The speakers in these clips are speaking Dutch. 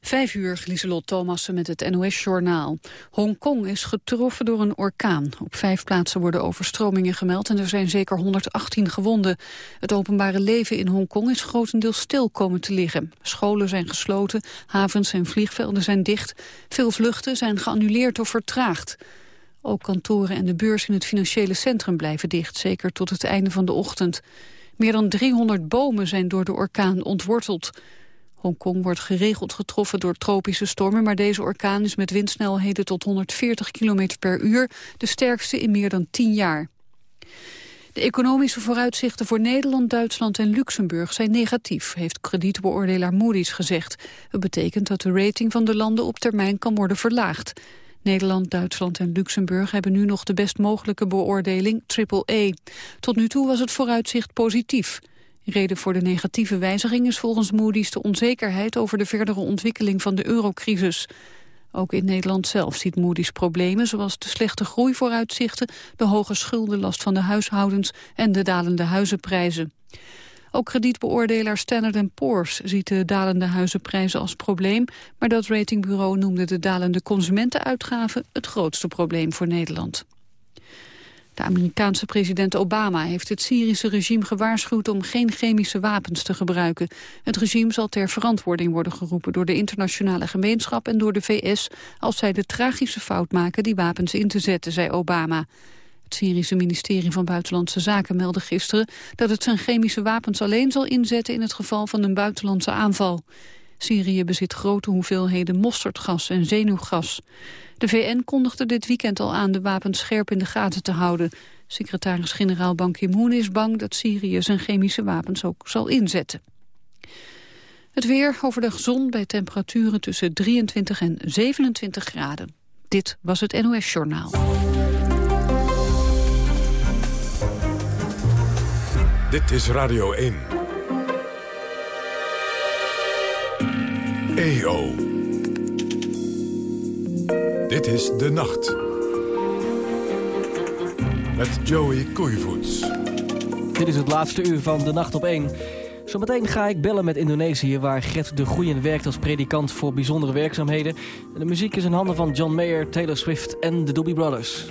Vijf uur, Lieselot Thomassen met het NOS-journaal. Hongkong is getroffen door een orkaan. Op vijf plaatsen worden overstromingen gemeld en er zijn zeker 118 gewonden. Het openbare leven in Hongkong is grotendeels stil komen te liggen. Scholen zijn gesloten, havens en vliegvelden zijn dicht. Veel vluchten zijn geannuleerd of vertraagd. Ook kantoren en de beurs in het financiële centrum blijven dicht, zeker tot het einde van de ochtend. Meer dan 300 bomen zijn door de orkaan ontworteld. Hongkong wordt geregeld getroffen door tropische stormen... maar deze orkaan is met windsnelheden tot 140 km per uur... de sterkste in meer dan 10 jaar. De economische vooruitzichten voor Nederland, Duitsland en Luxemburg zijn negatief, heeft kredietbeoordelaar Moody's gezegd. Het betekent dat de rating van de landen op termijn kan worden verlaagd. Nederland, Duitsland en Luxemburg hebben nu nog de best mogelijke beoordeling AAA. Tot nu toe was het vooruitzicht positief. Reden voor de negatieve wijziging is volgens Moody's de onzekerheid over de verdere ontwikkeling van de eurocrisis. Ook in Nederland zelf ziet Moody's problemen zoals de slechte groeivooruitzichten, de hoge schuldenlast van de huishoudens en de dalende huizenprijzen. Ook kredietbeoordelaar Standard Poor's ziet de dalende huizenprijzen als probleem, maar dat ratingbureau noemde de dalende consumentenuitgaven het grootste probleem voor Nederland. De Amerikaanse president Obama heeft het Syrische regime gewaarschuwd om geen chemische wapens te gebruiken. Het regime zal ter verantwoording worden geroepen door de internationale gemeenschap en door de VS als zij de tragische fout maken die wapens in te zetten, zei Obama. Het Syrische ministerie van Buitenlandse Zaken meldde gisteren dat het zijn chemische wapens alleen zal inzetten in het geval van een buitenlandse aanval. Syrië bezit grote hoeveelheden mosterdgas en zenuwgas. De VN kondigde dit weekend al aan de wapens scherp in de gaten te houden. Secretaris-generaal Ban Ki-moon is bang dat Syrië zijn chemische wapens ook zal inzetten. Het weer overdag zon bij temperaturen tussen 23 en 27 graden. Dit was het NOS Journaal. Dit is Radio 1. EO. Dit is De Nacht. Met Joey Koeivoets. Dit is het laatste uur van De Nacht op 1. Zometeen ga ik bellen met Indonesië, waar Gert de Groeien werkt als predikant voor bijzondere werkzaamheden. De muziek is in handen van John Mayer, Taylor Swift en de Doobie Brothers.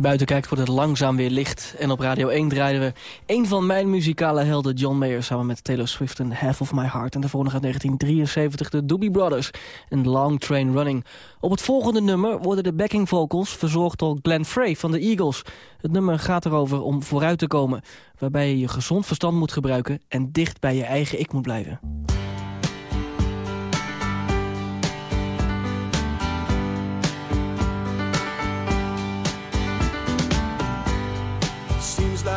Buiten kijkt wordt het langzaam weer licht. En op Radio 1 draaiden we een van mijn muzikale helden John Mayer... samen met Taylor Swift en Half of My Heart. En daarvoor nog uit 1973 de Doobie Brothers en Long Train Running. Op het volgende nummer worden de backing vocals verzorgd door Glenn Frey van de Eagles. Het nummer gaat erover om vooruit te komen... waarbij je je gezond verstand moet gebruiken en dicht bij je eigen ik moet blijven.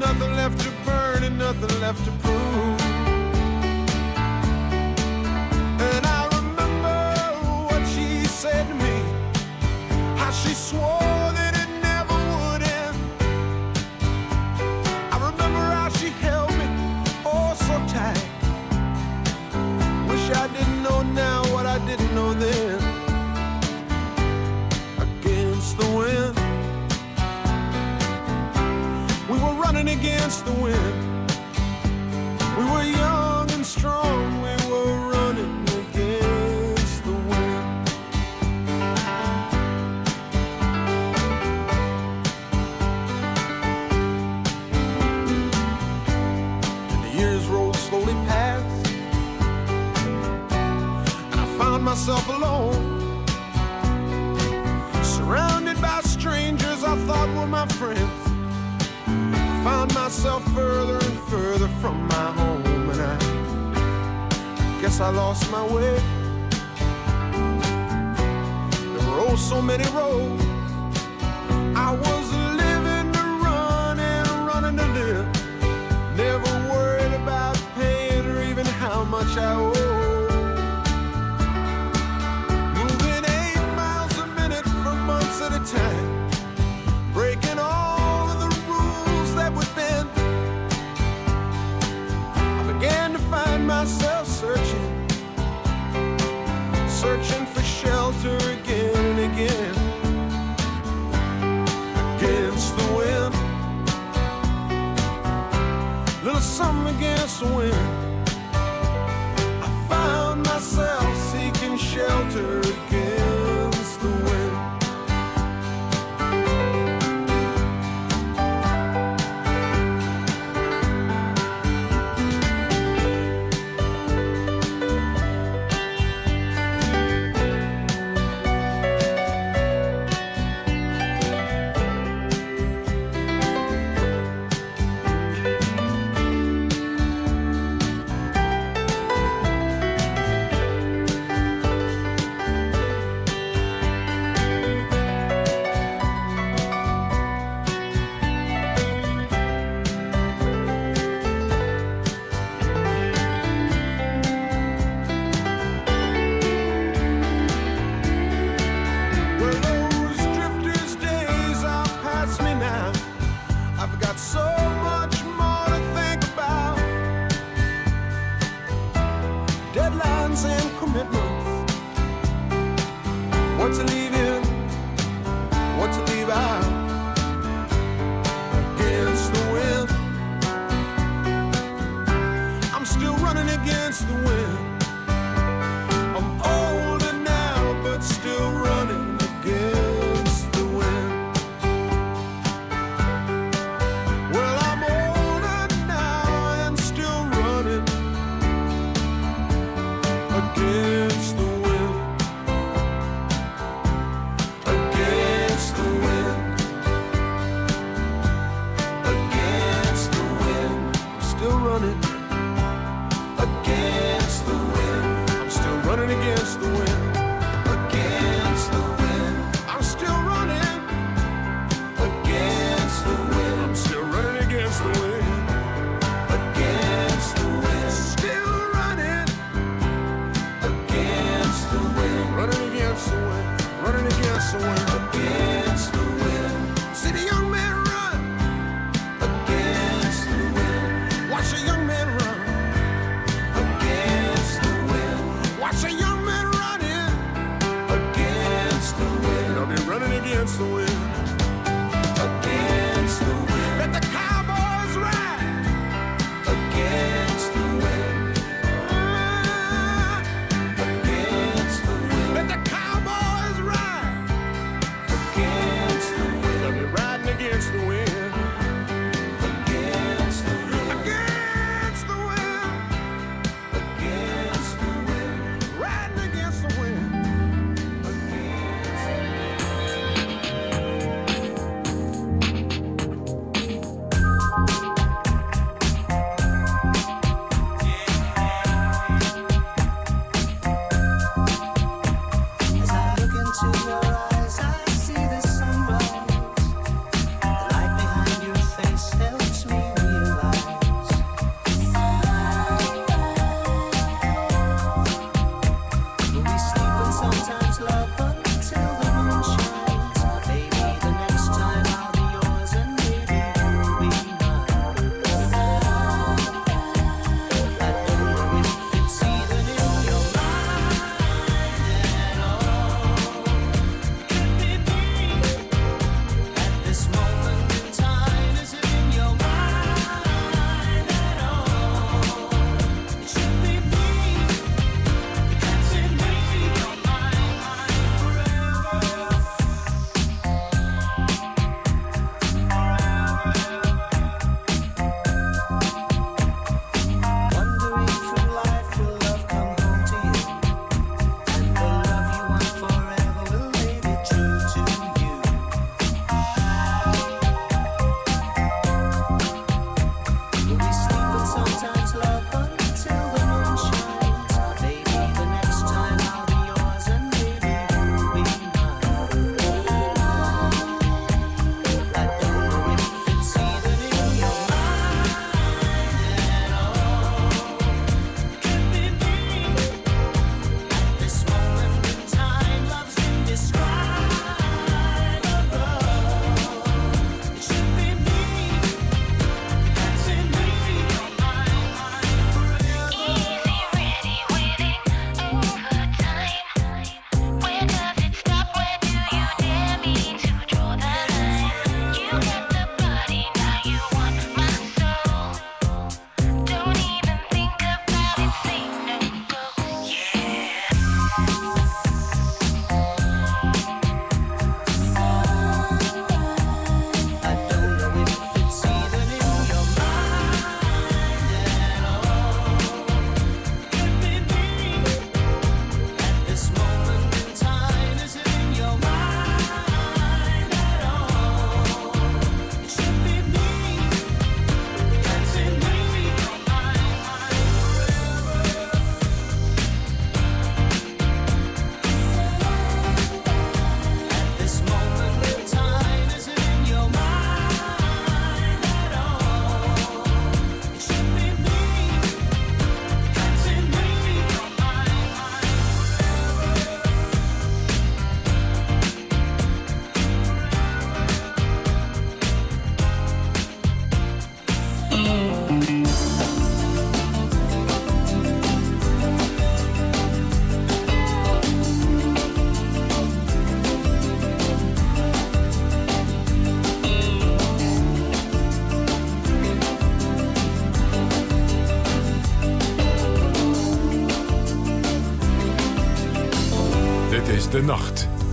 Nothing left to burn and nothing left to prove. And I remember what she said to me, how she swore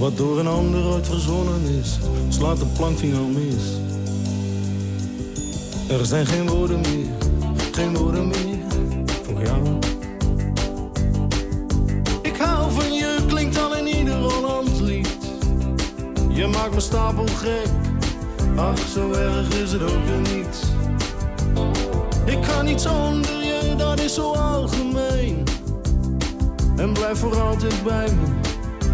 Wat door een ander ooit verzonnen is, slaat de plankvinger mis. Er zijn geen woorden meer, geen woorden meer voor jou. Ik hou van je, klinkt al in ieder lied. Je maakt me stapel gek, ach zo erg is het ook weer niet. Ik kan niet zonder je, dat is zo algemeen. En blijf voor altijd bij me.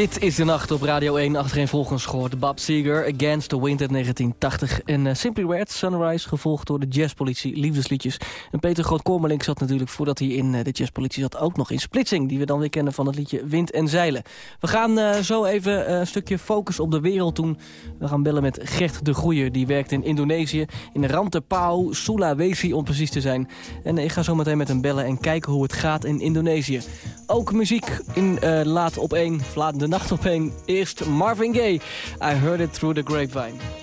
Dit is de nacht op Radio 1. Achtereen volgens gehoord Bob Seger, Against the Wind uit 1980. En uh, Simply Red, Sunrise, gevolgd door de jazzpolitie, liefdesliedjes. En Peter Groot-Kormelink zat natuurlijk, voordat hij in uh, de jazzpolitie zat... ook nog in Splitsing, die we dan weer kennen van het liedje Wind en Zeilen. We gaan uh, zo even een stukje focus op de wereld doen. We gaan bellen met Gert de Groeier, die werkt in Indonesië... in Rantepao, Sulawesi om precies te zijn. En ik ga zo meteen met hem bellen en kijken hoe het gaat in Indonesië. Ook muziek in Laat op 1, Laat de nacht op één. Eerst Marvin Gaye. I heard it through the grapevine.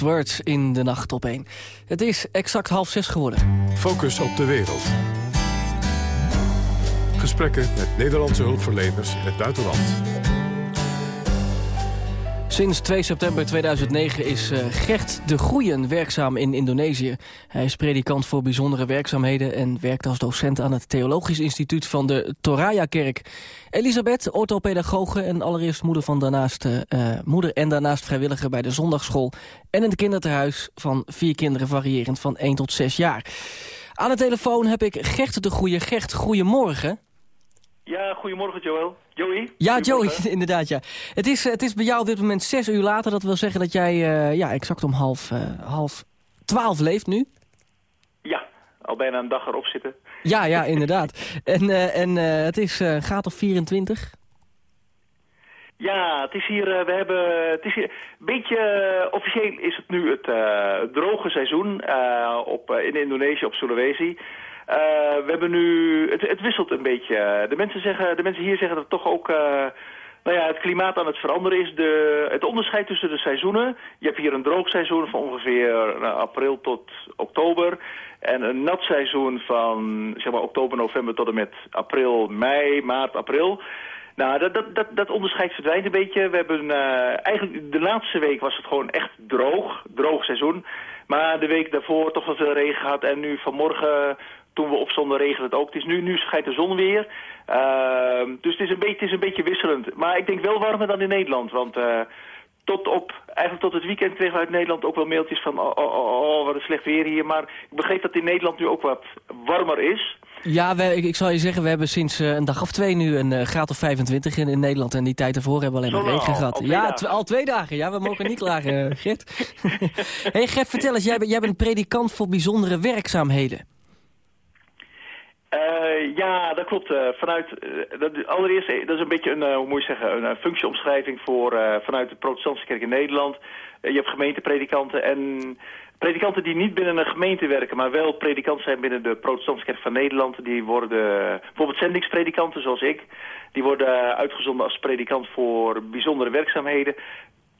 Words in de nacht op één. Het is exact half zes geworden. Focus op de wereld. Gesprekken met Nederlandse hulpverleners in het buitenland. Sinds 2 september 2009 is eh, Gert de Groeien werkzaam in Indonesië. Hij is predikant voor bijzondere werkzaamheden... en werkt als docent aan het Theologisch Instituut van de Toraya-kerk. Elisabeth, orthopedagoge en allereerst moeder, van daarnaast, eh, eh, moeder en daarnaast vrijwilliger bij de zondagschool... en in het kinderthuis van vier kinderen variërend van 1 tot 6 jaar. Aan de telefoon heb ik Gert de Groeien. Gert, goedemorgen. Ja, goedemorgen Joel. Joey? Ja, Joey, inderdaad, ja. Het is, het is bij jou op dit moment zes uur later. Dat wil zeggen dat jij eh, ja, exact om half, eh, half twaalf leeft nu. Ja, al bijna een dag erop zitten. Ja, ja, inderdaad. En, eh, en het is gaat op 24. Ja, het is hier, we hebben, het is hier, een beetje, uh, officieel is het nu het uh, droge seizoen op, in Indonesië, op Sulawesi. We hebben nu, het, het, wisselt een beetje. De mensen, zeggen, de mensen hier zeggen dat toch ook, nou ja, het klimaat aan het veranderen is. De, het onderscheid tussen de seizoenen. Je hebt hier een droog seizoen van ongeveer nou, april tot oktober. En een nat seizoen van, zeg maar, oktober, november tot en met april, mei, maart, april. Nou, dat, dat, dat, dat onderscheid verdwijnt een beetje. We hebben uh, eigenlijk de laatste week was het gewoon echt droog, droog seizoen. Maar de week daarvoor toch wel veel regen gehad. En nu vanmorgen, toen we opstonden, regent het ook. Het is nu, nu schijnt de zon weer. Uh, dus het is, een beetje, het is een beetje wisselend. Maar ik denk wel warmer dan in Nederland. Want uh, tot op, eigenlijk tot het weekend kregen we uit Nederland ook wel mailtjes van... Oh, oh, oh, oh, wat een slecht weer hier. Maar ik begreep dat in Nederland nu ook wat warmer is. Ja, we, ik, ik, zal je zeggen, we hebben sinds uh, een dag of twee nu een uh, graad of 25 in, in, Nederland. En die tijd ervoor hebben we alleen maar regen gehad. Al ja, al twee dagen. Ja, we mogen niet klagen, Gert. hey, Gert, vertel eens, jij, jij bent predikant voor bijzondere werkzaamheden. Uh, ja, dat klopt. Uh, vanuit, uh, dat, allereerst, dat is een beetje een, hoe moet je zeggen, een functieomschrijving voor, vanuit de protestantse kerk in Nederland. je hebt gemeentepredikanten en predikanten die niet binnen een gemeente werken, maar wel predikant zijn binnen de protestantse kerk van Nederland. Die worden, bijvoorbeeld zendingspredikanten zoals ik, die worden uitgezonden als predikant voor bijzondere werkzaamheden.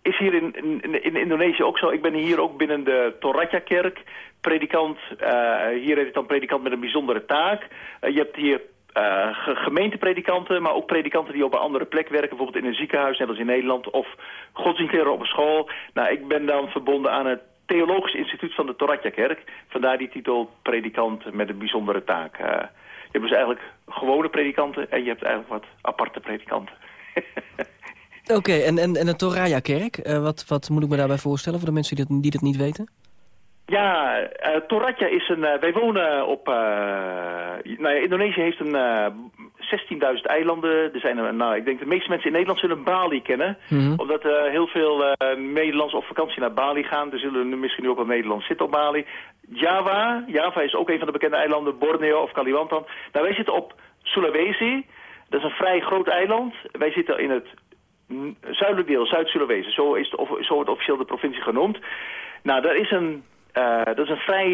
Is hier in, in, in Indonesië ook zo. Ik ben hier ook binnen de Toratja-kerk. Predikant, uh, hier heet het dan predikant met een bijzondere taak. Uh, je hebt hier uh, gemeentepredikanten, maar ook predikanten die op een andere plek werken. Bijvoorbeeld in een ziekenhuis, net als in Nederland. Of godsdienstleraar op een school. Nou, ik ben dan verbonden aan het Theologisch Instituut van de Toratja-kerk. Vandaar die titel predikant met een bijzondere taak. je hebt dus eigenlijk gewone predikanten en je hebt eigenlijk wat aparte predikanten. Oké, en, en, en de Toraya-kerk, uh, wat, wat moet ik me daarbij voorstellen voor de mensen die dat, die dat niet weten? Ja, uh, Toratja is een... Uh, wij wonen op... nou ja, Indonesië heeft een 16.000 eilanden. Er zijn er, nou, ik denk de meeste mensen in Nederland zullen Bali kennen. Mm -hmm. Omdat heel veel Nederlands op vakantie naar Bali gaan. Er zullen misschien nu ook wel Nederlands zitten op Bali. Java, Java is ook een van de bekende eilanden. Borneo of Kalimantan. Nou, wij zitten op Sulawesi. Dat is een vrij groot eiland. Wij zitten in het zuidelijk deel, Zuid-Sulawesi. Zo, is zo wordt officieel de provincie genoemd. Nou, daar is een, uh, dat is een vrij,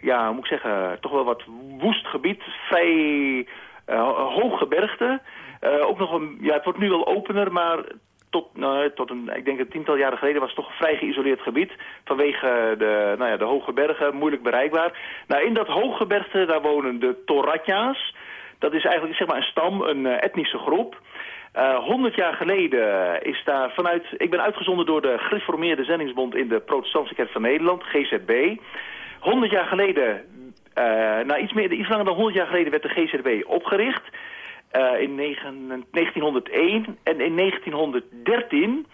ja, moet ik zeggen, toch wel wat woest gebied. Vrij uh, hoog gebergte. Uh, ook nog een, ja, het wordt nu wel opener, maar tot, nou, tot een, ik denk een tiental jaren geleden was het toch een vrij geïsoleerd gebied. Vanwege de, nou ja, de hoge bergen, moeilijk bereikbaar. Nou, in dat hooggebergte, daar wonen de Toratja's. Dat is eigenlijk zeg maar een stam, een etnische groep. Uh, 100 jaar geleden is daar vanuit... Ik ben uitgezonden door de Gereformeerde Zendingsbond in de Protestantse Kerk van Nederland, GZB. 100 jaar geleden, uh, nou iets, meer, iets langer dan 100 jaar geleden werd de GZB opgericht. Uh, in 9, 1901 en in 1913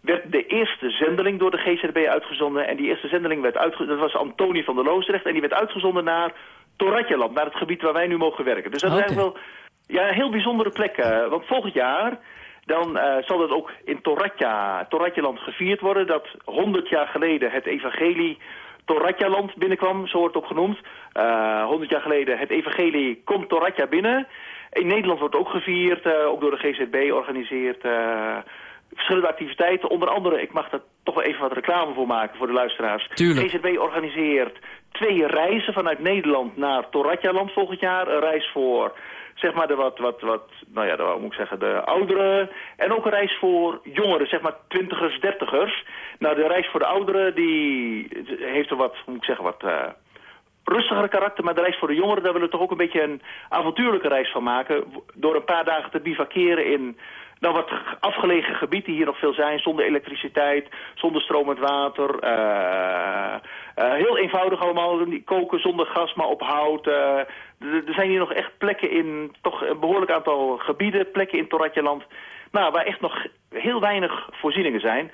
werd de eerste zendeling door de GZB uitgezonden. En die eerste zendeling werd uitgezonden, dat was Antonie van der Loosdrecht. En die werd uitgezonden naar Toratjeland, naar het gebied waar wij nu mogen werken. Dus dat okay. is eigenlijk wel ja, een heel bijzondere plek. Uh, want volgend jaar dan uh, zal dat ook in Toratja, Toratjaland gevierd worden. Dat 100 jaar geleden het evangelie Toratjaland binnenkwam, zo wordt het ook genoemd. Uh, eh, 100 jaar geleden het evangelie komt Toratja binnen. In Nederland wordt ook gevierd, ook door de GZB organiseert verschillende activiteiten. Onder andere, ik mag daar toch wel even wat reclame voor maken voor de luisteraars. Tuurlijk. GZB organiseert twee reizen vanuit Nederland naar Toratjaland volgend jaar. Een reis voor zeg maar de wat, wat, wat, nou ja, de, moet ik zeggen, de ouderen. En ook een reis voor jongeren, zeg maar twintigers, dertigers. Nou, de reis voor de ouderen, die heeft er wat, moet ik zeggen, wat... Uh, rustigere karakter, maar de reis voor de jongeren, daar willen we toch ook een beetje een avontuurlijke reis van maken. Door een paar dagen te bivakeren in nou, wat afgelegen gebieden die hier nog veel zijn, zonder elektriciteit, zonder stromend water. Uh, uh, heel eenvoudig allemaal, koken zonder gas, maar op hout. Uh, er zijn hier nog echt plekken in, toch een behoorlijk aantal gebieden, plekken in Toratjeland, nou, waar echt nog heel weinig voorzieningen zijn.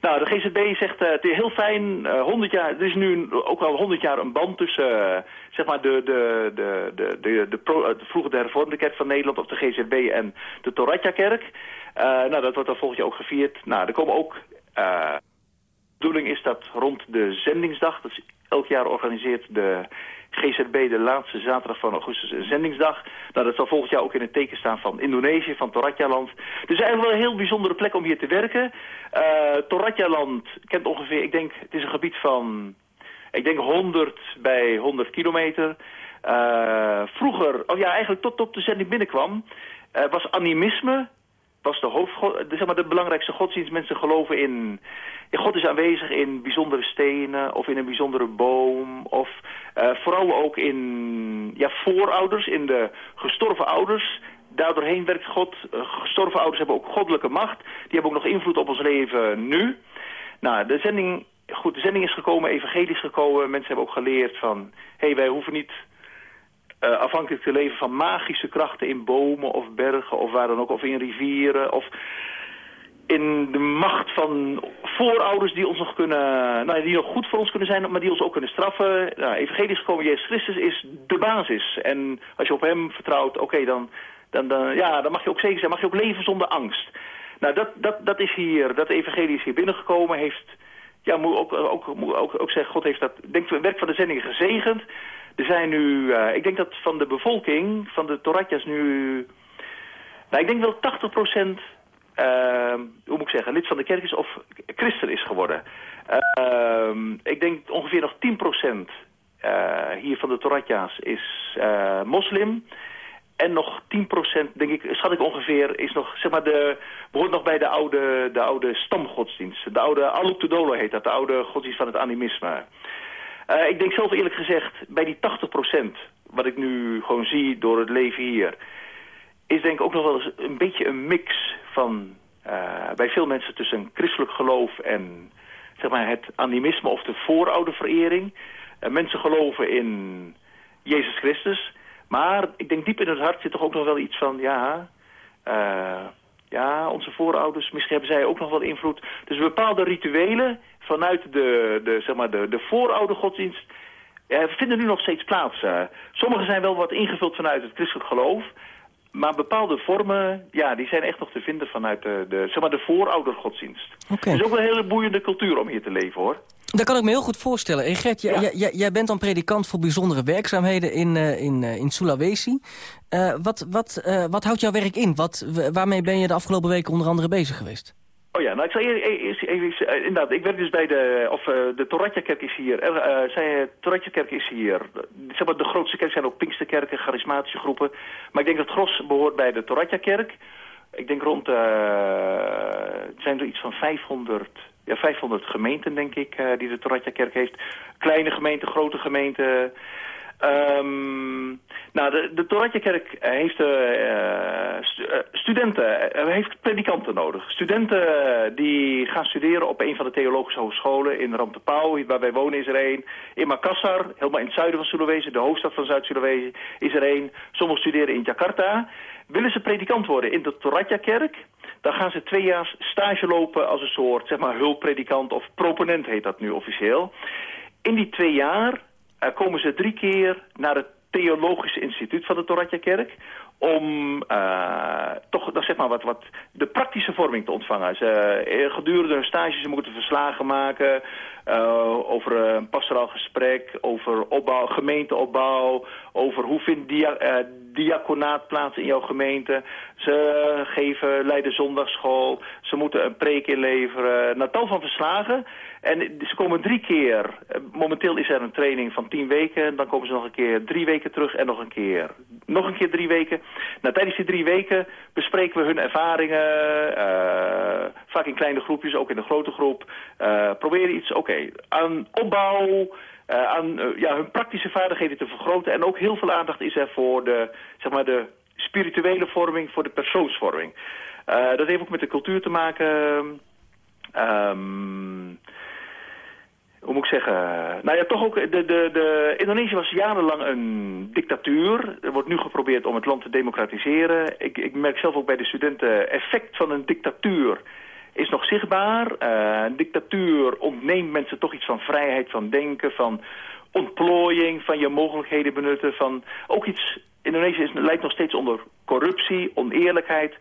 Nou, de GZB zegt, uh, het is heel fijn, uh, 100 jaar, er is nu ook al 100 jaar een band tussen, uh, zeg maar, de, de, de, de, de, de, pro, de de hervormde kerk van Nederland, of de GZB en de Toratja-kerk. nou, dat wordt dan volgend jaar ook gevierd. Nou, er komen ook, bedoeling is dat rond de zendingsdag, dat is elk jaar organiseert de GZB de laatste zaterdag van augustus een zendingsdag. Nou, dat zal volgend jaar ook in het teken staan van Indonesië, van Toratjaland. Dus eigenlijk wel een heel bijzondere plek om hier te werken. Uh, Toratjaland kent ongeveer, ik denk, het is een gebied van, ik denk 100 bij 100 kilometer. Uh, vroeger, oh ja, eigenlijk tot op de zending binnenkwam, uh, was animisme was de, hoofdgod, zeg maar de belangrijkste godsdienst. Mensen geloven in, God is aanwezig in bijzondere stenen of in een bijzondere boom. Of uh, vooral ook in ja, voorouders, in de gestorven ouders. Daardoorheen werkt God. Uh, gestorven ouders hebben ook goddelijke macht. Die hebben ook nog invloed op ons leven nu. Nou, de zending, goed, de zending is gekomen, evangelisch gekomen. Mensen hebben ook geleerd van, hé, hey, wij hoeven niet uh, afhankelijk te leven van magische krachten in bomen of bergen of waar dan ook, of in rivieren of in de macht van voorouders die ons nog kunnen, nou, die nog goed voor ons kunnen zijn, maar die ons ook kunnen straffen. Nou, evangelisch gekomen Jezus Christus is de basis. En als je op hem vertrouwt, oké, dan, dan, dan, ja, dan mag je ook zeker zijn, mag je ook leven zonder angst. Nou, dat, dat, dat is hier, dat evangelie is hier binnengekomen, heeft, ja, moet ook, ook, moet ook, ook zeggen, God heeft dat, denk het werk van de zending gezegend. Er zijn nu, uh, ik denk dat van de bevolking, van de Toratjas nu... Nou, ik denk wel 80 procent, uh, hoe moet ik zeggen, lid van de kerk is of christen is geworden. Uh, ik denk ongeveer nog 10 procent hier van de Toratjas is moslim. En nog 10%, denk ik, schat ik ongeveer, is nog, zeg maar, de, behoort nog bij de oude, de oude stamgodsdienst. De oude Aluk Todolo heet dat, de oude godsdienst van het animisme. Uh, ik denk zelf eerlijk gezegd, bij die 80%, wat ik nu gewoon zie door het leven hier... is denk ik ook nog wel eens een beetje een mix van... Uh, bij veel mensen tussen christelijk geloof en zeg maar, het animisme of de voorouderverering. Uh, mensen geloven in Jezus Christus... Maar ik denk diep in het hart zit toch ook nog wel iets van, ja, ja, onze voorouders, misschien hebben zij ook nog wel invloed. Dus bepaalde rituelen vanuit de, de, zeg maar de, de vooroudergodsdienst uh, vinden nu nog steeds plaats. Uh, sommige zijn wel wat ingevuld vanuit het christelijk geloof. Maar bepaalde vormen, ja, die zijn echt nog te vinden vanuit de, de, zeg maar de vooroudergodsdienst. Okay. Het is ook een hele boeiende cultuur om hier te leven, hoor. Dat kan ik me heel goed voorstellen. En Gert, ja. jij bent dan predikant voor bijzondere werkzaamheden in, uh, in, uh, in Sulawesi. Wat, wat, wat houdt jouw werk in? Wat, waarmee ben je de afgelopen weken onder andere bezig geweest? Oh ja, nou ik zal eerst even, inderdaad, ik werk dus bij de, of de Toratja-kerk is hier, uh, zij, Toratja-kerk is hier, zeg maar de grootste kerk zijn ook Pinksterkerken, charismatische groepen, maar ik denk dat gros behoort bij de Toratja-kerk. Ik denk rond, uh, het zijn er iets van 500 ja, 500 gemeenten, denk ik, die de Toratja-kerk heeft. Kleine gemeenten, grote gemeenten. Um, nou, de, de Toratja-kerk heeft uh, stu studenten, heeft predikanten nodig. Studenten die gaan studeren op een van de theologische hogescholen in Rantepau, waar wij wonen is er één. In Makassar, helemaal in het zuiden van Sulawesi, de hoofdstad van Zuid-Sulawesi, is er één. Sommigen studeren in Jakarta. Willen ze predikant worden in de Toratja-kerk, dan gaan ze twee jaar stage lopen als een soort zeg maar, hulppredikant of proponent heet dat nu officieel. In die twee jaar komen ze drie keer naar het Theologische Instituut van de Toratja-kerk om uh, toch zeg maar wat, wat de praktische vorming te ontvangen. Ze, uh, gedurende hun stage ze moeten verslagen maken over een pastoraal gesprek, over opbouw, gemeenteopbouw, over hoe vindt dia diaconaat plaats in jouw gemeente. Ze geven leiden zondagschool, ze moeten een preek inleveren, na tal van verslagen. En ze komen drie keer, momenteel is er een training van tien weken, dan komen ze nog een keer drie weken terug en nog een keer, nog een keer drie weken. Nou, tijdens die drie weken bespreken we hun ervaringen, uh, vaak in kleine groepjes, ook in een grote groep. Uh, proberen iets, oké, okay, aan opbauw, uh, aan ja, hun praktische vaardigheden te vergroten. En ook heel veel aandacht is er voor de, zeg maar, de spirituele vorming, voor de persoonsvorming. dat heeft ook met de cultuur te maken... Um, hoe moet ik zeggen, nou ja, toch ook, de, de, de, Indonesië was jarenlang een dictatuur. Er wordt nu geprobeerd om het land te democratiseren. Ik, ik merk zelf ook bij de studenten, effect van een dictatuur is nog zichtbaar. Uh, dictatuur ontneemt mensen toch iets van vrijheid van denken, van ontplooiing, van je mogelijkheden benutten, van ook iets... Indonesië is, lijkt nog steeds onder corruptie, oneerlijkheid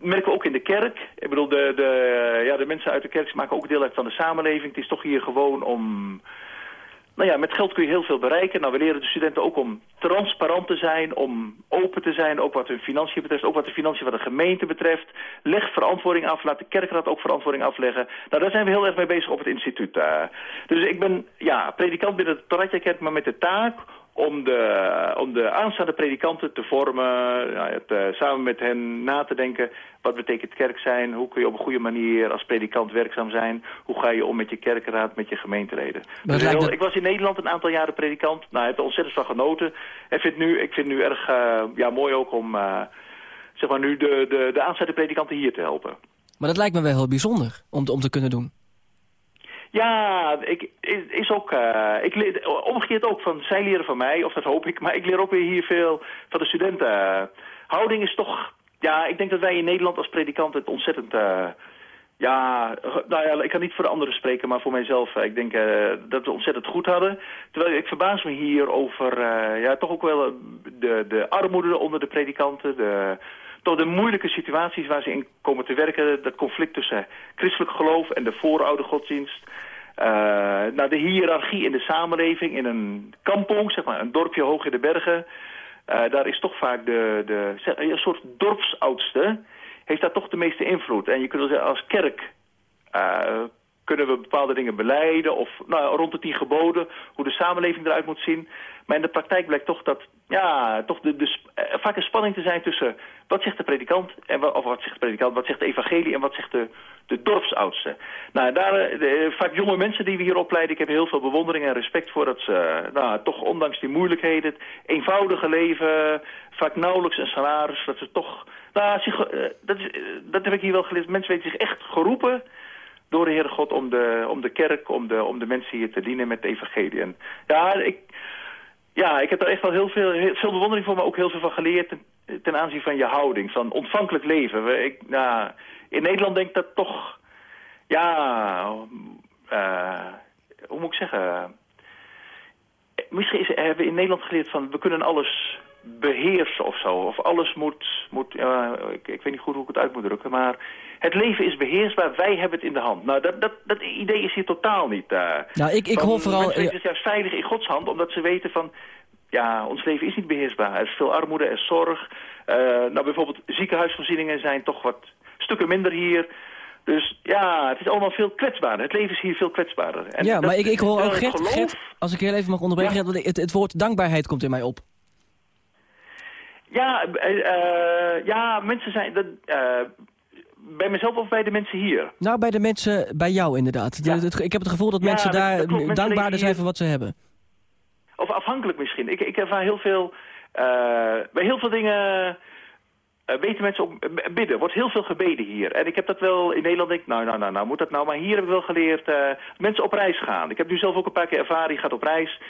merken we ook in de kerk. Ik bedoel, de, de, ja, de mensen uit de kerk maken ook deel uit van de samenleving. Het is toch hier gewoon om... Nou ja, met geld kun je heel veel bereiken. Nou, we leren de studenten ook om transparant te zijn, om open te zijn, ook wat hun financiën betreft, ook wat de financiën van de gemeente betreft. Leg verantwoording af, laat de kerkraad ook verantwoording afleggen. Nou, daar zijn we heel erg mee bezig op het instituut. Uh. Dus ik ben, ja, predikant binnen de Toratja-kerk, maar met de taak om de, om de aanstaande predikanten te vormen, nou, het, uh, samen met hen na te denken, wat betekent kerk zijn, hoe kun je op een goede manier als predikant werkzaam zijn, hoe ga je om met je kerkraad, met je gemeenteleden. Dus heel, Ik was in Nederland een aantal jaren predikant, nou, ik heb er ontzettend van genoten. En vind nu, ik vind het nu erg uh, ja, mooi ook om uh, zeg maar nu de, de, de aanstaande predikanten hier te helpen. Maar dat lijkt me wel heel bijzonder om, om te kunnen doen. Ja, ik, is ook, uh, ik leer, omgekeerd ook van, zij leren van mij, of dat hoop ik, maar ik leer ook weer hier veel van de studenten. houding is toch, ja, ik denk dat wij in Nederland als predikant het ontzettend, uh, ja, nou ja, ik kan niet voor de anderen spreken, maar voor mijzelf, ik denk dat we ontzettend goed hadden. Terwijl ik verbaas me hier over, ja, toch ook wel de, de armoede onder de predikanten, de tot de moeilijke situaties waar ze in komen te werken. Dat conflict tussen christelijk geloof en de vooroude godsdienst. Uh, nou, de hiërarchie in de samenleving, in een kampong, zeg maar, een dorpje hoog in de bergen. Uh, daar is toch vaak de, de, een soort dorpsoudste, heeft daar toch de meeste invloed. En je kunt wel zeggen, als kerk uh, kunnen we bepaalde dingen beleiden of nou, rond de tien geboden, hoe de samenleving eruit moet zien. Maar in de praktijk blijkt toch dat, ja, toch de, de, eh, vaak een spanning te zijn tussen wat zegt de predikant, en wat, of wat zegt de predikant, wat zegt de evangelie en wat zegt de, de dorpsoudste. Nou, daar, eh, de- vaak jonge mensen die we hier opleiden, ik heb heel veel bewondering en respect voor dat ze, eh, nou, toch ondanks die moeilijkheden, het eenvoudige leven, vaak nauwelijks een salaris, dat ze toch, nou, eh, dat, is, eh, dat heb ik hier wel geleerd, mensen weten zich echt geroepen door de Heere God om de, om de kerk, om de, om de mensen hier te dienen met de evangelie. En ja, ik, ja, ik heb daar echt wel heel veel, heel veel bewondering voor, maar ook heel veel van geleerd ten, aanzien van je houding, van ontvankelijk leven. Ik, nou, in Nederland denk ik dat toch, ja, eh, hoe moet ik zeggen... Misschien is, hebben we in Nederland geleerd van we kunnen alles beheersen of zo. Of alles moet, moet ik, ik weet niet goed hoe ik het uit moet drukken, maar het leven is beheersbaar, wij hebben het in de hand. Nou, dat, dat, dat idee is hier totaal niet. eh, Nou, ik, ik hoor vooral... Mensen weten zich juist veilig in Gods hand, omdat ze weten van... Ja, ons leven is niet beheersbaar. Er is veel armoede, er is zorg. Eh, nou, bijvoorbeeld ziekenhuisvoorzieningen zijn toch wat stukken minder hier. Dus ja, het is allemaal veel kwetsbaarder. Het leven is hier veel kwetsbaarder. En ja, dat maar ik, ik hoor is ook het Gert, geloof. Gert, als ik heel even mag onderbreken, Ja. Gert, het, het woord dankbaarheid komt in mij op. Ja, eh, eh, ja, mensen zijn... Dat, eh, bij mezelf of bij de mensen hier? Nou, bij de mensen, bij jou inderdaad. De- Ja. het- ik heb het gevoel dat Ja, mensen daar dat klopt. Mensen dankbaarder zijn voor wat ze hebben. Of afhankelijk misschien. Ik, ik ervaar heel veel... bij heel veel dingen weten mensen b- bidden. wordt heel veel gebeden hier. En ik heb dat wel in Nederland denk ik, nou, nou, nou, nou, moet dat nou? Maar hier heb ik wel geleerd, mensen op reis gaan. Ik heb nu zelf ook een paar keer ervaren, je gaat op reis.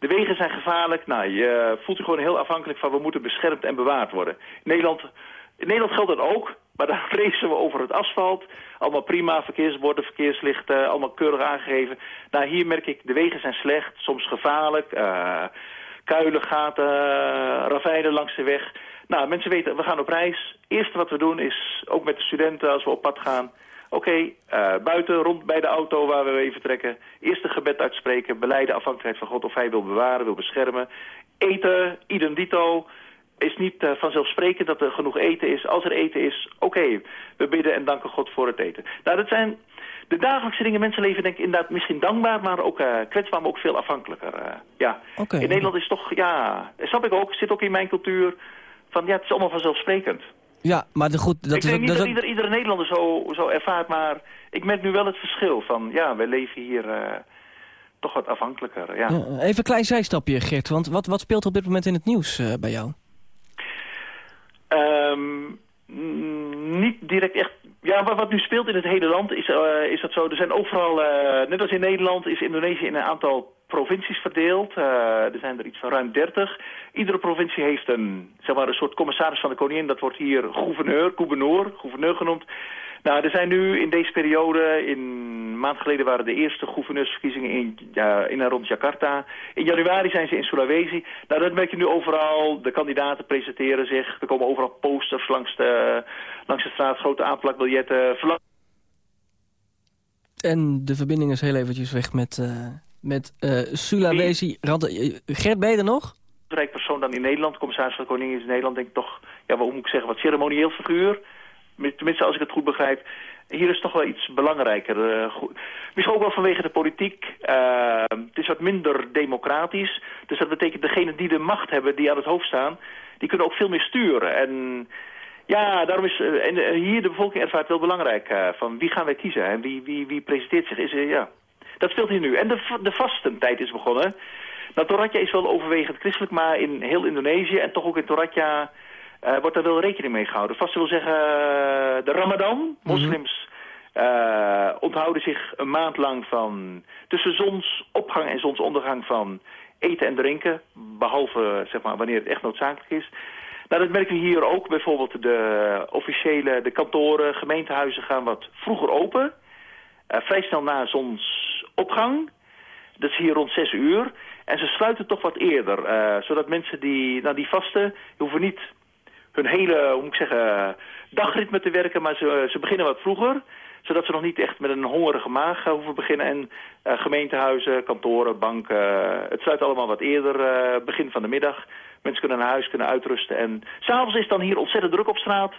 De wegen zijn gevaarlijk. Nou, je voelt je gewoon heel afhankelijk van, we moeten beschermd en bewaard worden. In Nederland, Nederland geldt dat ook. Maar daar racen we over het asfalt. Allemaal prima, verkeersborden, verkeerslichten, allemaal keurig aangegeven. Nou, hier merk ik, de wegen zijn slecht, soms gevaarlijk. eh, kuilen, gaten, eh, ravijnen langs de weg. Nou, mensen weten, we gaan op reis. Eerste wat we doen is, ook met de studenten als we op pad gaan... Oké, eh, buiten, rond bij de auto waar we even trekken. Eerst een gebed uitspreken, beleiden afhankelijkheid van God... of hij wil bewaren, wil beschermen. Eten, idem dito is niet eh, vanzelfsprekend dat er genoeg eten is. Als er eten is, oké, we bidden en danken God voor het eten. Nou, dat zijn de dagelijkse dingen. Mensen leven denk ik inderdaad misschien dankbaar, maar ook eh, kwetsbaar, maar ook veel afhankelijker. ja. In Nederland is toch, ja, snap ik ook, zit ook in mijn cultuur, van ja, het is allemaal vanzelfsprekend. Ja, maar de, goed, dat ik is denk niet Dat dat, ieder, iedere Nederlander zo, zo ervaart, maar ik merk nu wel het verschil van, ja, wij leven hier eh, toch wat afhankelijker, ja. Ja, even een klein zijstapje, Gert. Want wat, wat speelt er op dit moment in het nieuws eh, bij jou? Ehm, niet direct echt... Ja, wat, wat nu speelt in het hele land is, eh, is dat zo. Er zijn overal, net als in Nederland, is Indonesië in een aantal provincies verdeeld. Eh, er zijn er iets van ruim 30. Iedere provincie heeft een, zeg maar, een soort commissaris van de koningin. Dat wordt hier gouverneur, gouverneur, gouverneur genoemd. Nou, er zijn nu in deze periode, in een maand geleden waren de eerste gouverneursverkiezingen in, in en rond Jakarta. In januari zijn ze in Sulawesi. Nou, dat merk je nu overal. De kandidaten presenteren zich. Er komen overal posters langs de, langs de straat, grote aanplakbiljetten. En de verbinding is heel eventjes weg met, eh, met eh, Sulawesi. Rand- eh, Gert, ben je er nog? persoon dan in Nederland. Commissaris van de Koningin is in Nederland denk ik toch, ja, wat moet ik zeggen, wat ceremonieel figuur. Tenminste, als ik het goed begrijp. Hier is toch wel iets belangrijker. eh. Misschien ook wel vanwege de politiek. Het is wat minder democratisch. Dus dat betekent degenen die de macht hebben, die aan het hoofd staan... die kunnen ook veel meer sturen. En ja, daarom is en, hier de bevolking ervaart wel belangrijk. van wie gaan wij kiezen en wie, wie, wie presenteert zich. Is, ja. Dat speelt hier nu. En de, de vastentijd is begonnen. Nou, Toratja is wel overwegend christelijk, maar in heel Indonesië en toch ook in Toratja eh, wordt daar wel rekening mee gehouden. Vast wil zeggen, eh, de Ramadan, moslims eh, onthouden zich een maand lang van tussen zonsopgang en zonsondergang van eten en drinken, behalve zeg maar, wanneer het echt noodzakelijk is. Nou, dat merken we hier ook. Bijvoorbeeld de officiële, de kantoren, gemeentehuizen gaan wat vroeger open. Eh, vrij snel na zonsopgang. Dat is hier rond 6 uur. En ze sluiten toch wat eerder. eh, zodat mensen die, nou die vasten, hoeven niet hun hele, hoe moet ik zeggen, dagritme te werken. Maar ze, ze beginnen wat vroeger. Zodat ze nog niet echt met een hongerige maag eh, hoeven beginnen. En eh, gemeentehuizen, kantoren, banken, het sluit allemaal wat eerder, eh, begin van de middag. Mensen kunnen naar huis, kunnen uitrusten. En s'avonds is dan hier ontzettend druk op straat.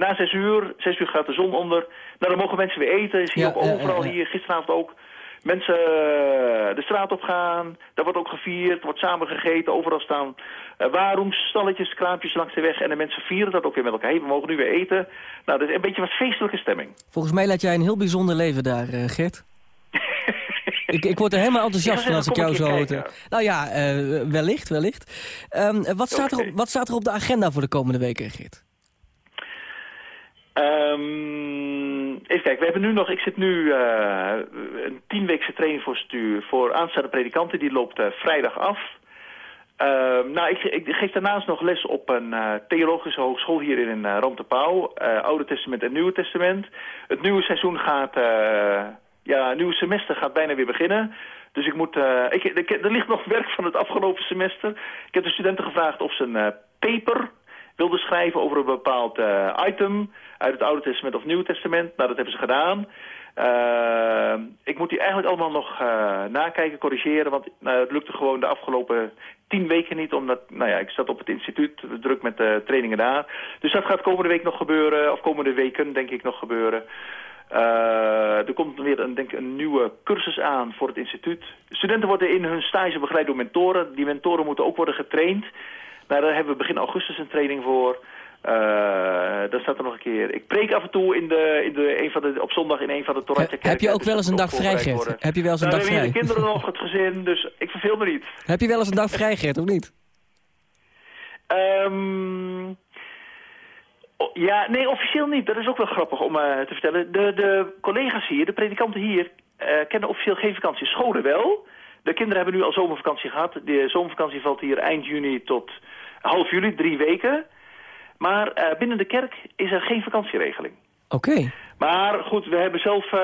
Na zes uur, zes uur gaat de zon onder. Nou, dan mogen mensen weer eten. Zie je Ja, ook overal hier, gisteravond ook. Mensen eh, de straat op gaan. Daar wordt ook gevierd, wordt samen gegeten. Overal staan uh, waaroms, stalletjes, kraampjes langs de weg. En de mensen vieren dat ook weer met elkaar. Hey, we mogen nu weer eten. Nou, dat is een beetje wat feestelijke stemming. Volgens mij laat jij een heel bijzonder leven daar, eh, Gert. ik, ik word er helemaal enthousiast Ja, van als ik jou zo hoor. Nou ja, eh, wellicht, wellicht. Ehm, wat, staat er op, wat staat er op de agenda voor de komende weken, Gert? Ehm, even kijken, we hebben nu nog, ik zit nu eh, een tienweekse training voor stuur voor aanstaande predikanten. Die loopt eh, vrijdag af. Ehm, nou, ik, geef daarnaast nog les op een eh, theologische hogeschool hier in uh, Rome Pauw. eh, Oude Testament en Nieuwe Testament. Het nieuwe seizoen gaat, ja, het nieuwe semester gaat bijna weer beginnen. Dus ik moet, ik, ik- er ligt nog werk van het afgelopen semester. Ik heb de studenten gevraagd of ze een paper wilden schrijven over een bepaald eh, item uit het Oude Testament of Nieuwe Testament. Nou, dat hebben ze gedaan. Eh, ik moet die eigenlijk allemaal nog eh, nakijken, corrigeren, want nou, het lukte gewoon de afgelopen tien weken niet, omdat, nou ja, ik zat op het instituut, druk met de trainingen daar. Dus dat gaat komende week nog gebeuren, of komende weken denk ik nog gebeuren. Er komt weer een, denk, een nieuwe cursus aan voor het instituut. Studenten worden in hun stage begeleid door mentoren. Die mentoren moeten ook worden getraind. Nou, daar hebben we begin augustus een training voor. Eh dan staat er nog een keer. Ik preek af en toe in de, in de, een van de, op zondag in een van de Toratja Heb- heb je ook wel eens een dag vrij, Gert? Heb je wel eens een nou, dag we hebben vrij? de kinderen nog, het gezin, dus ik verveel me niet. Heb je wel eens een dag vrij, Gert, of niet? Ehm, ja, nee, officieel niet. Dat is ook wel grappig om eh, te vertellen. De, de collega's hier, de predikanten hier, eh, kennen officieel geen vakantie. Scholen wel. De kinderen hebben nu al zomervakantie gehad. De zomervakantie valt hier eind juni tot half juli, drie weken. Maar eh, binnen de kerk is er geen vakantieregeling. Oké. Maar goed, we hebben zelf... eh,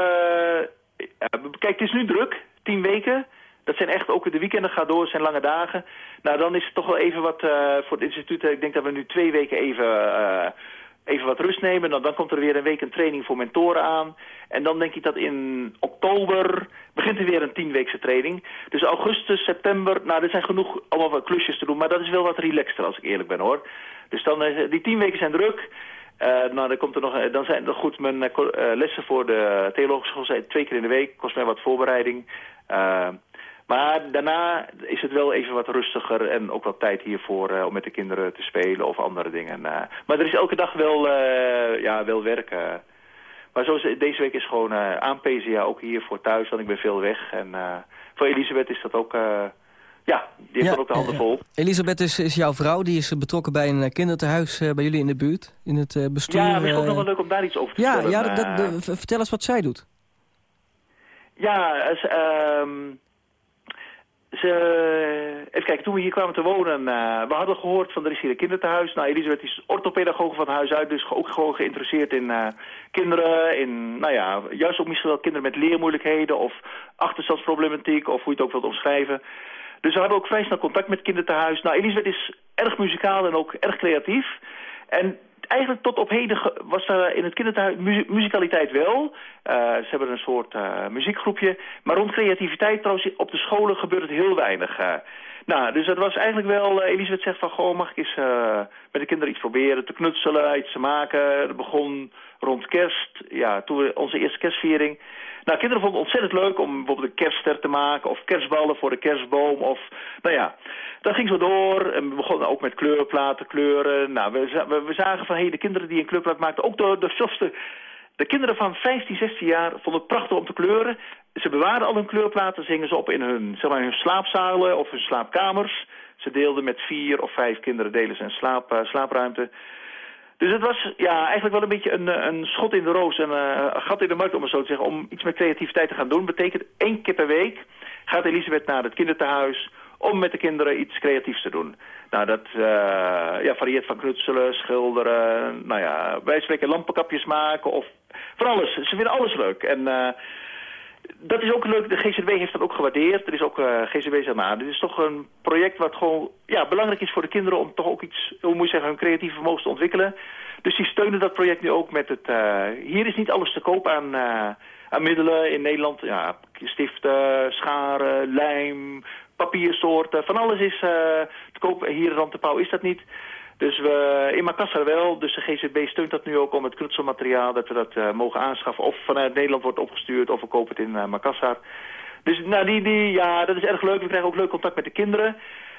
kijk, het is nu druk, tien weken. Dat zijn echt ook de weekenden gaat door, het zijn lange dagen. Nou, dan is het toch wel even wat voor het instituut. Ik denk dat we nu twee weken even, even wat rust nemen. Dan, dan komt er weer een week een training voor mentoren aan. En dan denk ik dat in oktober begint er weer een tienweekse training. Dus augustus, september, nou, er zijn genoeg allemaal wat klusjes te doen. Maar dat is wel wat relaxter, als ik eerlijk ben, hoor. Dus dan, eh, die tien weken zijn druk. Eh, nou, dan, komt er nog, eh, dan zijn er goed mijn eh, lessen voor de theologische school twee keer in de week. Kost mij wat voorbereiding. Maar daarna is het wel even wat rustiger en ook wat tijd hiervoor eh, om met de kinderen te spelen of andere dingen. eh. maar er is elke dag wel, eh, ja, wel werk. eh. Maar zoals deze week is gewoon aan PCA ook hier voor thuis, want ik ben veel weg. En voor Elisabeth is dat ook, ja, die heeft dan ook de handen ja. vol. Elisabeth is, is jouw vrouw, die is betrokken bij een kinderthuis bij jullie in de buurt. In het bestuur. Ja, misschien ook nog wel leuk om daar iets over te Ja, vertellen. ja dat, dat- vertel eens wat zij doet. Ja, als, ehm, ze, even kijken, toen we hier kwamen te wonen, eh, we hadden gehoord van er is hier een kinderthuis. Nou, Elisabeth is orthopedagoog van huis uit, dus ook gewoon geïnteresseerd in eh, kinderen, in, nou ja, juist ook misschien wel kinderen met leermoeilijkheden of achterstandsproblematiek of hoe je het ook wilt omschrijven. Dus we hadden ook vrij snel contact met kinderthuis. Nou, Elisabeth is erg muzikaal en ook erg creatief. En eigenlijk tot op heden was er in het kinderthuis mu muzikaliteit wel. Eh, ze hebben een soort eh, muziekgroepje. Maar rond creativiteit trouwens op de scholen gebeurt het heel weinig. eh. nou, dus dat was eigenlijk wel... Elisabeth zegt van, goh, mag ik eens met de kinderen iets proberen te knutselen, iets te maken. Dat begon rond kerst, ja, toen we onze eerste kerstviering... Nou, kinderen vonden het ontzettend leuk om bijvoorbeeld een kerstster te maken... of kerstballen voor de kerstboom, of... Nou ja, dat ging zo door. En we begonnen ook met kleurplaten, kleuren. Nou, we, we, we zagen van, hey, de kinderen die een kleurplaat maakten... ook de, de. De kinderen van 15, 16 jaar vonden het prachtig om te kleuren. Ze bewaarden al hun kleurplaten, zingen ze op in hun, zeg maar, hun slaapzalen of hun slaapkamers. Ze deelden met vier of vijf kinderen delen ze een slaap, eh, slaapruimte. Dus het was ja, eigenlijk wel een beetje een, eh, een schot in de roos en eh, een gat in de markt, om het zo te zeggen. Om iets met creativiteit te gaan doen, betekent één keer per week gaat Elisabeth naar het kinderthuis om met de kinderen iets creatiefs te doen. Nou, dat eh, ja, varieert van knutselen, schilderen, nou ja, wij spreken lampenkapjes maken of van alles. Ze vinden alles leuk. En dat is ook leuk. De GCW heeft dat ook gewaardeerd. Er is ook uh, zegt, nou, dit is toch een project wat gewoon ja, belangrijk is voor de kinderen om toch ook iets, hoe moet je zeggen, hun creatieve vermogen te ontwikkelen. Dus die steunen dat project nu ook met het, uh, hier is niet alles te koop aan, uh, aan middelen in Nederland. Ja, stiften, scharen, lijm, papiersoorten, van alles is uh, te koop. Hier in Rantepauw is dat niet. Dus we, in Makassar wel, dus de GCB steunt dat nu ook om het knutselmateriaal, dat we dat eh, mogen aanschaffen. Of vanuit Nederland wordt opgestuurd, of we kopen het in uh, Makassar. Dus nou, die, die, ja, dat is erg leuk. We krijgen ook leuk contact met de kinderen.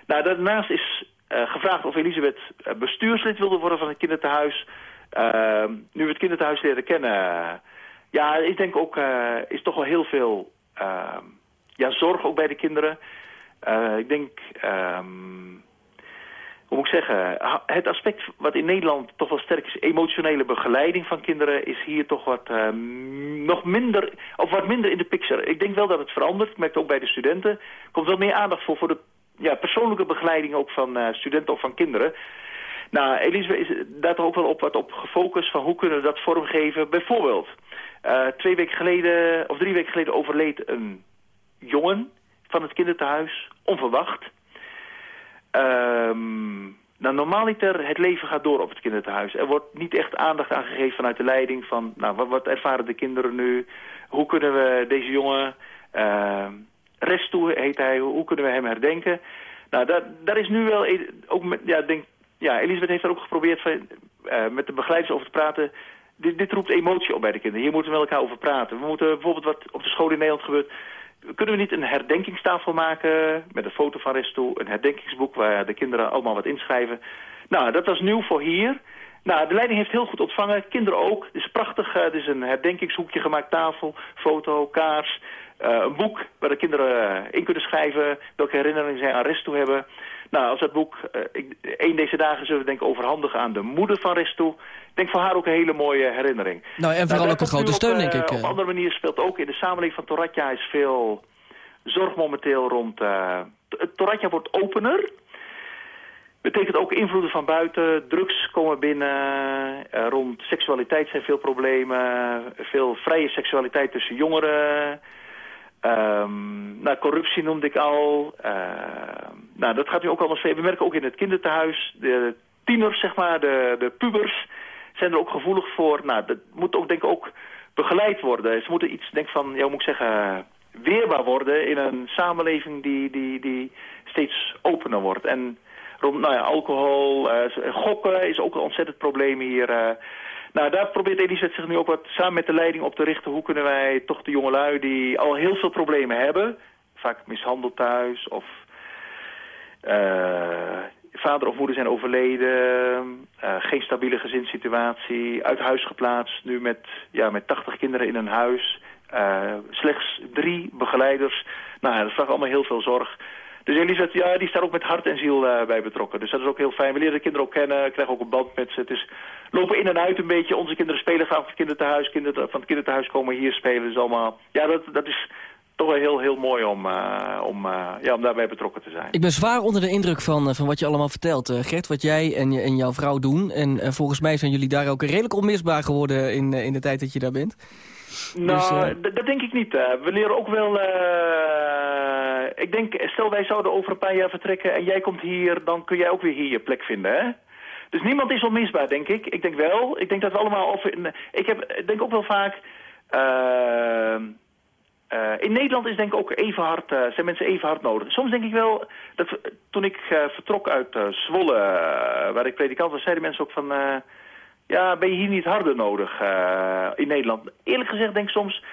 Nou, daarnaast is uh, gevraagd of Elisabeth bestuurslid wilde worden van het kinderthuis. Ehm, nu we het kinderthuis leren kennen, ja, ik denk ook, is toch wel heel veel ehm, ja, zorg ook bij de kinderen. ik denk... Um, hoe moet ik zeggen, het aspect wat in Nederland toch wel sterk is, emotionele begeleiding van kinderen, is hier toch wat uh, nog minder, of wat minder in de picture. Ik denk wel dat het verandert, ik merk het ook bij de studenten. Komt wel meer aandacht voor, voor de ja, persoonlijke begeleiding ook van uh, studenten of van kinderen. Nou, Elisabeth is daar toch ook wel op wat op gefocust van hoe kunnen we dat vormgeven. Bijvoorbeeld, uh, twee weken geleden, of drie weken geleden overleed een jongen van het kinderthuis, onverwacht. Um, nou, normaliter, het leven gaat door op het kinderthuis. Er wordt niet echt aandacht aan gegeven vanuit de leiding van... nou, wat, ervaren de kinderen nu? Hoe kunnen we deze jongen... Uh, Resto heet hij, hoe kunnen we hem herdenken? Nou, daar, daar is nu wel... E- ook met, ja, denk, ja, Elisabeth heeft daar ook geprobeerd van, uh, met de begeleiders over te praten... Dit, dit roept emotie op bij de kinderen. Hier moeten we met elkaar over praten. We moeten bijvoorbeeld wat op de school in Nederland gebeurt kunnen we niet een herdenkingstafel maken met een foto van Resto, een herdenkingsboek waar de kinderen allemaal wat inschrijven. Nou, dat was nieuw voor hier. Nou, de leiding heeft heel goed ontvangen, kinderen ook. Het is prachtig, het is een herdenkingshoekje gemaakt, tafel, foto, kaars, uh, een boek waar de kinderen eh, in kunnen schrijven welke herinneringen zij aan Resto hebben. Nou, als dat boek, uh, ik, een deze dagen zullen we denk ik overhandigen aan de moeder van Resto. Ik denk voor haar ook een hele mooie herinnering. Nou, en vooral nou, ook een grote steun, op, denk ik. Op andere manier speelt ook in de samenleving van Toratja is veel zorg momenteel rond... Uh, Toratja wordt opener. Betekent ook invloeden van buiten. Drugs komen binnen. Uh, rond seksualiteit zijn veel problemen. Veel vrije seksualiteit tussen jongeren. Um, nou, corruptie noemde ik al. Uh, nou, dat gaat nu ook allemaal veel. We merken ook in het kinderthuis, de tieners, zeg maar, de, de pubers, zijn er ook gevoelig voor. Nou, dat moet ook, denk ik, ook begeleid worden. Ze moeten iets, denk van, ja, moet ik zeggen, weerbaar worden in een samenleving die, die, die steeds opener wordt. En rond, nou ja, alcohol, uh, gokken is ook een ontzettend probleem hier. Uh, nou, daar probeert Elisabeth zich nu ook wat samen met de leiding op te richten. Hoe kunnen wij toch de jongelui die al heel veel problemen hebben... vaak mishandeld thuis of uh, vader of moeder zijn overleden... Uh, geen stabiele gezinssituatie, uit huis geplaatst... nu met, ja, met 80 kinderen in een huis... Uh, slechts drie begeleiders. Nou, dat vraagt allemaal heel veel zorg. Dus Elisabeth, ja, die staat ook met hart en ziel uh, bij betrokken. Dus dat is ook heel fijn. We leren de kinderen ook kennen, krijgen ook een band met ze. Het is lopen in en uit een beetje. Onze kinderen spelen graag van het kinderthuis. Kinderen van het kinderthuis komen hier spelen. Dus allemaal, ja, dat, dat is toch wel heel, heel mooi om, uh, om, uh, ja, om daarbij betrokken te zijn. Ik ben zwaar onder de indruk van, van wat je allemaal vertelt, Gert. Wat jij en, en jouw vrouw doen. En volgens mij zijn jullie daar ook redelijk onmisbaar geworden in, in de tijd dat je daar bent. Nou, dus, dat denk ik niet. we leren ook wel... ik denk, stel wij zouden over een paar jaar vertrekken en jij komt hier... dan kun jij ook weer hier je plek vinden, hè? Dus niemand is onmisbaar, denk ik. Ik denk wel. Ik denk dat we allemaal... Of, ik heb, denk ook wel vaak... Uh, uh, in Nederland is denk ik ook even hard, zijn mensen even hard nodig. Soms denk ik wel, dat toen ik vertrok uit Zwolle, waar ik predikant was, zeiden mensen ook van... ja, ben je hier niet harder nodig in Nederland? Eerlijk gezegd denk ik soms,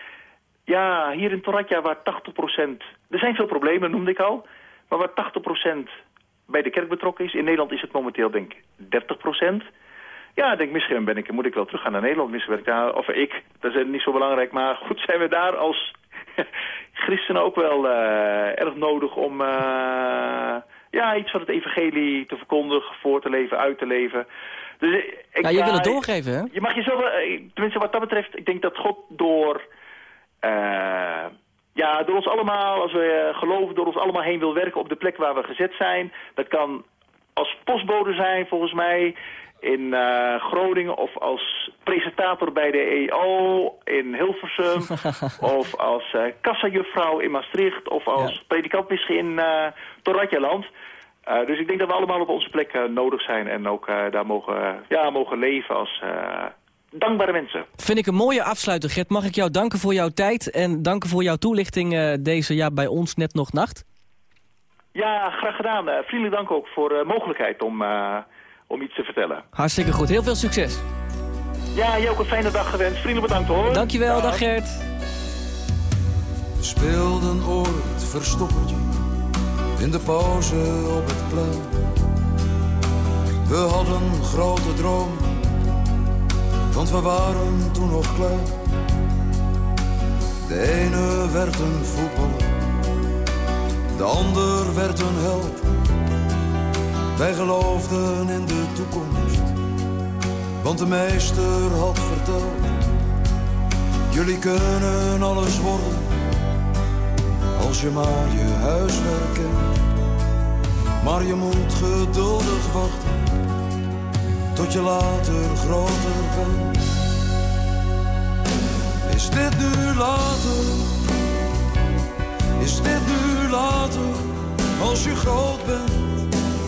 ja, hier in Toratja waar 80%... Er zijn veel problemen, noemde ik al. Maar waar 80% bij de kerk betrokken is, in Nederland is het momenteel denk ik 30%. Ja, ik denk misschien ben ik, moet ik wel teruggaan naar Nederland. Misschien ben ik daar, of ik, dat is niet zo belangrijk. Maar goed, zijn we daar als christenen ook wel uh, erg nodig om uh, ja, iets van het evangelie te verkondigen, voor te leven, uit te leven. Dus ik, ja, je wil het doorgeven, hè? Je mag jezelf, tenminste wat dat betreft, ik denk dat God door... Uh, ja, door ons allemaal, als we geloven, door ons allemaal heen wil werken op de plek waar we gezet zijn. Dat kan als postbode zijn, volgens mij in uh, Groningen of als presentator bij de EO in Hilversum of als uh, kassajuffrouw in Maastricht of als ja. predikant misschien in uh, Toratjaland. Uh, dus ik denk dat we allemaal op onze plek nodig zijn en ook daar mogen, ja, mogen leven als dankbare mensen. Vind ik een mooie afsluiter, Gert. Mag ik jou danken voor jouw tijd en danken voor jouw toelichting deze ja, bij ons net nog nacht? Ja, graag gedaan. vriendelijk dank ook voor de mogelijkheid om om iets te vertellen. Hartstikke goed. Heel veel succes. Ja, jij ook een fijne dag gewenst. Vrienden bedankt hoor. Dankjewel, dag Gert. We speelden ooit verstoppertje in de pauze op het plein. We hadden grote dromen, want we waren toen nog klein. De ene werd een voetballer, de ander werd een held. Wij geloofden in de toekomst, want de meester had verteld. Jullie kunnen alles worden als je maar je huiswerk kent. Maar je moet geduldig wachten tot je later groter bent. Is dit nu later? Is dit nu later? Als je groot bent,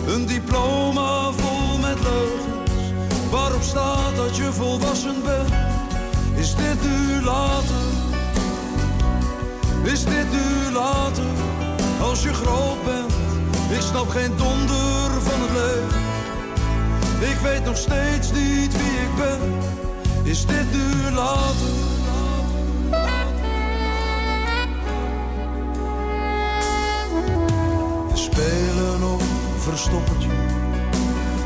een diploma vol met leugens, waarop staat dat je volwassen bent. Is dit nu later? Is dit nu later, als je groot bent? Ik snap geen donder van het leven. Ik weet nog steeds niet wie ik ben. Is dit nu later? We spelen nog verstoppertje,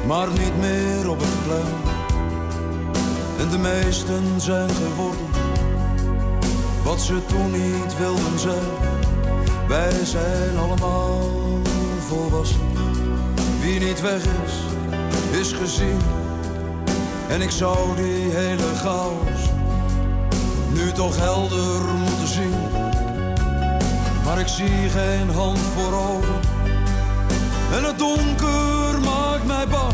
maar niet meer op het plein. En de meesten zijn geworden wat ze toen niet wilden zijn. Wij zijn allemaal volwassen. Wie niet weg is, is gezien. En ik zou die hele chaos nu toch helder moeten zien. Maar ik zie geen hand voor ogen. En het donker maakt mij bang.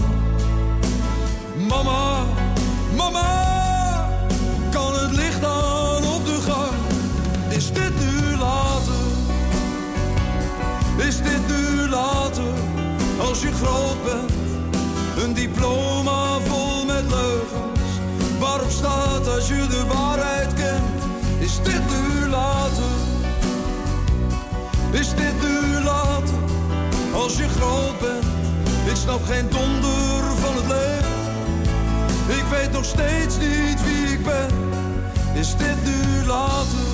Mama, mama, kan het licht aan op de gang? Is dit nu later? Is dit nu later? Als je groot bent, diploma vol met leugens. Waarop staat als je de waarheid kent? Is dit nu later? Is dit nu later? Als je groot bent, ik snap geen donder van het leven. Ik weet nog steeds niet wie ik ben. Is dit nu later?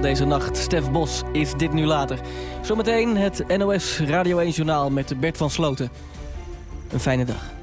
Deze nacht. Stef Bos, is dit nu later? Zometeen het NOS Radio 1 Journaal met Bert van Sloten. Een fijne dag.